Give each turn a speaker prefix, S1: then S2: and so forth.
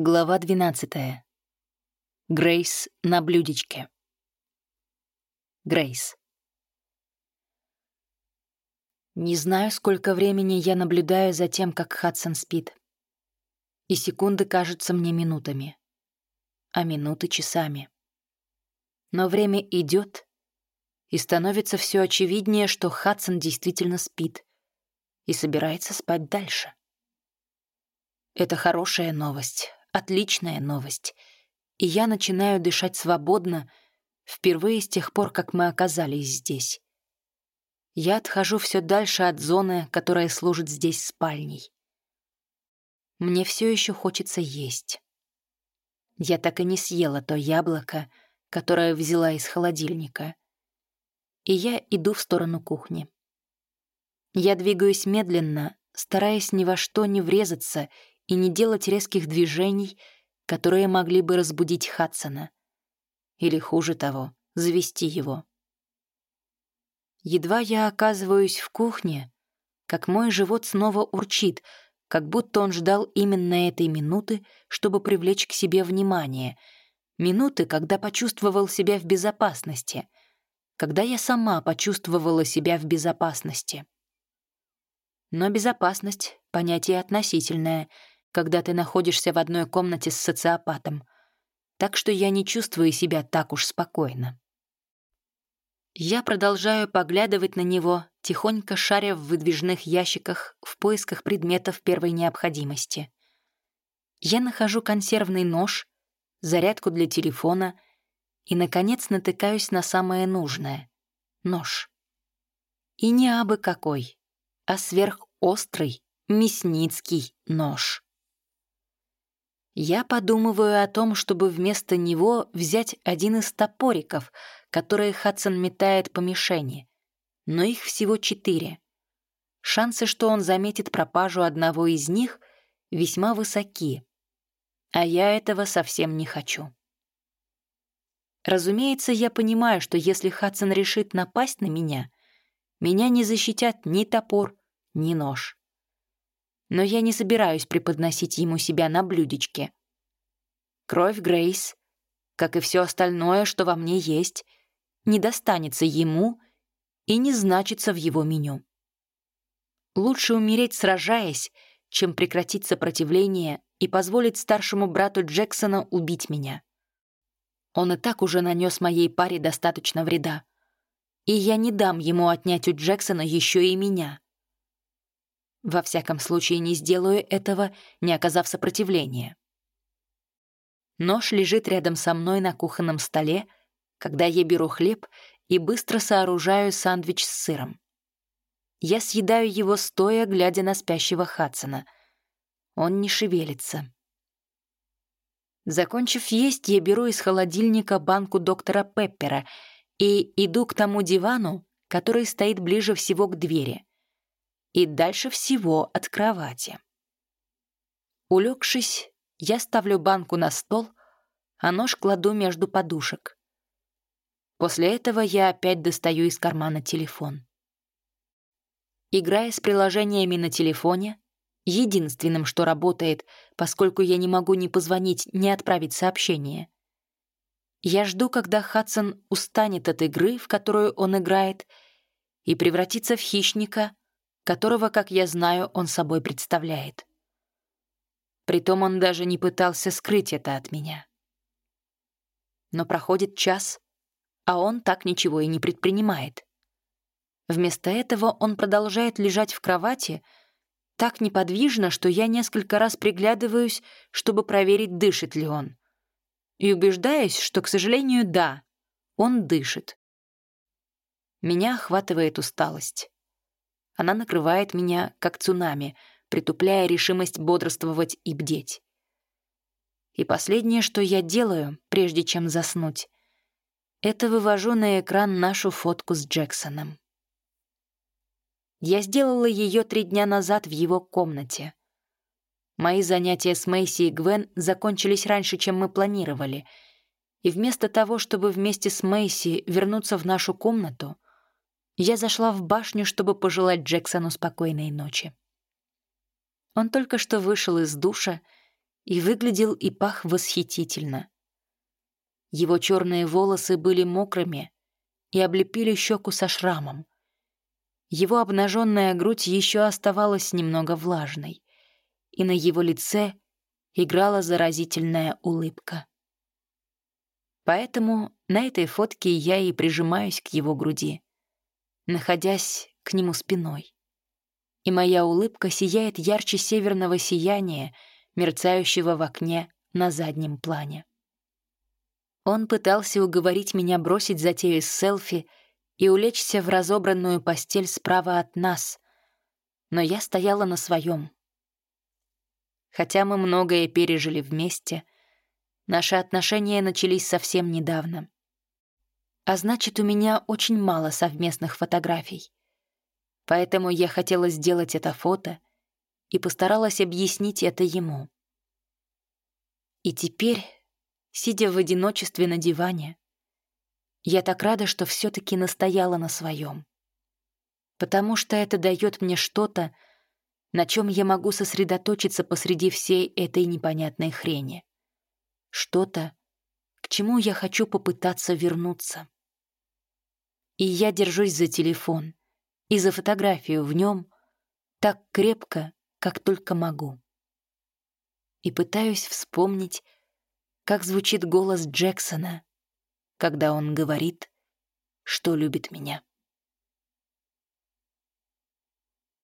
S1: Глава 12. Грейс на блюдечке. Грейс. Не знаю, сколько времени я наблюдаю за тем, как Хадсон спит. И секунды кажутся мне минутами, а минуты — часами. Но время идет, и становится все очевиднее, что Хадсон действительно спит и собирается спать дальше. Это хорошая новость, отличная новость. И я начинаю дышать свободно, впервые с тех пор, как мы оказались здесь. Я отхожу все дальше от зоны, которая служит здесь спальней. Мне все еще хочется есть. Я так и не съела то яблоко, которое взяла из холодильника. И я иду в сторону кухни. Я двигаюсь медленно, стараясь ни во что не врезаться и не делать резких движений, которые могли бы разбудить Хадсона. Или, хуже того, завести его. Едва я оказываюсь в кухне, как мой живот снова урчит, как будто он ждал именно этой минуты, чтобы привлечь к себе внимание. Минуты, когда почувствовал себя в безопасности, когда я сама почувствовала себя в безопасности. Но безопасность — понятие относительное — когда ты находишься в одной комнате с социопатом. Так что я не чувствую себя так уж спокойно. Я продолжаю поглядывать на него, тихонько шаря в выдвижных ящиках в поисках предметов первой необходимости. Я нахожу консервный нож, зарядку для телефона и, наконец, натыкаюсь на самое нужное — нож. И не абы какой, а сверхострый мясницкий нож. Я подумываю о том, чтобы вместо него взять один из топориков, которые Хадсон метает по мишени. Но их всего четыре. Шансы, что он заметит пропажу одного из них, весьма высоки. А я этого совсем не хочу. Разумеется, я понимаю, что если Хадсон решит напасть на меня, меня не защитят ни топор, ни нож но я не собираюсь преподносить ему себя на блюдечке. Кровь Грейс, как и все остальное, что во мне есть, не достанется ему и не значится в его меню. Лучше умереть, сражаясь, чем прекратить сопротивление и позволить старшему брату Джексона убить меня. Он и так уже нанес моей паре достаточно вреда. И я не дам ему отнять у Джексона еще и меня. Во всяком случае, не сделаю этого, не оказав сопротивления. Нож лежит рядом со мной на кухонном столе, когда я беру хлеб и быстро сооружаю сандвич с сыром. Я съедаю его стоя, глядя на спящего Хадсона. Он не шевелится. Закончив есть, я беру из холодильника банку доктора Пеппера и иду к тому дивану, который стоит ближе всего к двери и дальше всего от кровати. Улегшись, я ставлю банку на стол, а нож кладу между подушек. После этого я опять достаю из кармана телефон. Играя с приложениями на телефоне, единственным, что работает, поскольку я не могу ни позвонить, ни отправить сообщение, я жду, когда Хадсон устанет от игры, в которую он играет, и превратится в хищника, которого, как я знаю, он собой представляет. Притом он даже не пытался скрыть это от меня. Но проходит час, а он так ничего и не предпринимает. Вместо этого он продолжает лежать в кровати так неподвижно, что я несколько раз приглядываюсь, чтобы проверить, дышит ли он. И убеждаюсь, что, к сожалению, да, он дышит. Меня охватывает усталость. Она накрывает меня, как цунами, притупляя решимость бодрствовать и бдеть. И последнее, что я делаю, прежде чем заснуть, это вывожу на экран нашу фотку с Джексоном. Я сделала ее три дня назад в его комнате. Мои занятия с Мэйси и Гвен закончились раньше, чем мы планировали, и вместо того, чтобы вместе с Мэйси вернуться в нашу комнату — я зашла в башню, чтобы пожелать Джексону спокойной ночи. Он только что вышел из душа и выглядел и пах восхитительно. Его черные волосы были мокрыми и облепили щеку со шрамом. Его обнаженная грудь еще оставалась немного влажной, и на его лице играла заразительная улыбка. Поэтому на этой фотке я и прижимаюсь к его груди, находясь к нему спиной. И моя улыбка сияет ярче северного сияния, мерцающего в окне на заднем плане. Он пытался уговорить меня бросить затею с селфи и улечься в разобранную постель справа от нас, но я стояла на своем. Хотя мы многое пережили вместе, наши отношения начались совсем недавно. А значит, у меня очень мало совместных фотографий. Поэтому я хотела сделать это фото и постаралась объяснить это ему. И теперь, сидя в одиночестве на диване, я так рада, что все таки настояла на своем, Потому что это дает мне что-то, на чем я могу сосредоточиться посреди всей этой непонятной хрени. Что-то, к чему я хочу попытаться вернуться. И я держусь за телефон и за фотографию в нем так крепко, как только могу. И пытаюсь вспомнить, как звучит голос Джексона, когда он говорит, что любит меня.